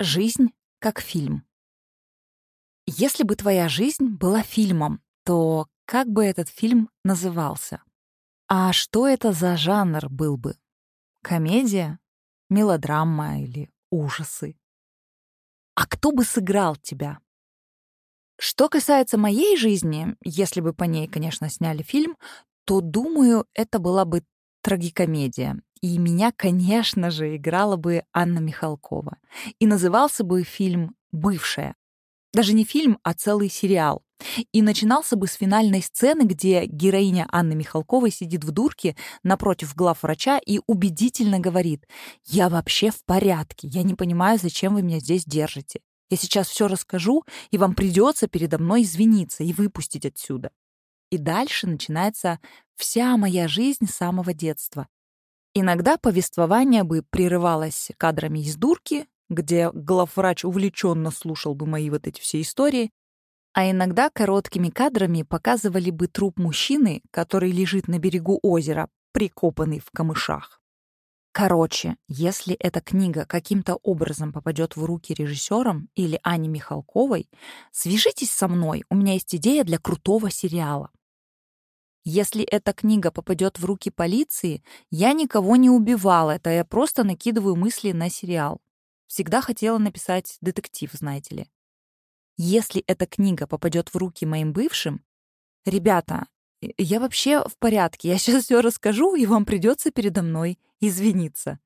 Жизнь как фильм. Если бы твоя жизнь была фильмом, то как бы этот фильм назывался? А что это за жанр был бы? Комедия? Мелодрама или ужасы? А кто бы сыграл тебя? Что касается моей жизни, если бы по ней, конечно, сняли фильм, то, думаю, это была бы трагикомедия. И меня, конечно же, играла бы Анна Михалкова. И назывался бы фильм «Бывшая». Даже не фильм, а целый сериал. И начинался бы с финальной сцены, где героиня Анны Михалковой сидит в дурке напротив главврача и убедительно говорит «Я вообще в порядке, я не понимаю, зачем вы меня здесь держите. Я сейчас все расскажу, и вам придется передо мной извиниться и выпустить отсюда». И дальше начинается вся моя жизнь с самого детства. Иногда повествование бы прерывалось кадрами из дурки, где главврач увлеченно слушал бы мои вот эти все истории, а иногда короткими кадрами показывали бы труп мужчины, который лежит на берегу озера, прикопанный в камышах. Короче, если эта книга каким-то образом попадет в руки режиссерам или Ане Михалковой, свяжитесь со мной, у меня есть идея для крутого сериала. Если эта книга попадет в руки полиции, я никого не убивала, это я просто накидываю мысли на сериал. Всегда хотела написать детектив, знаете ли. Если эта книга попадет в руки моим бывшим, ребята, я вообще в порядке, я сейчас все расскажу, и вам придется передо мной извиниться.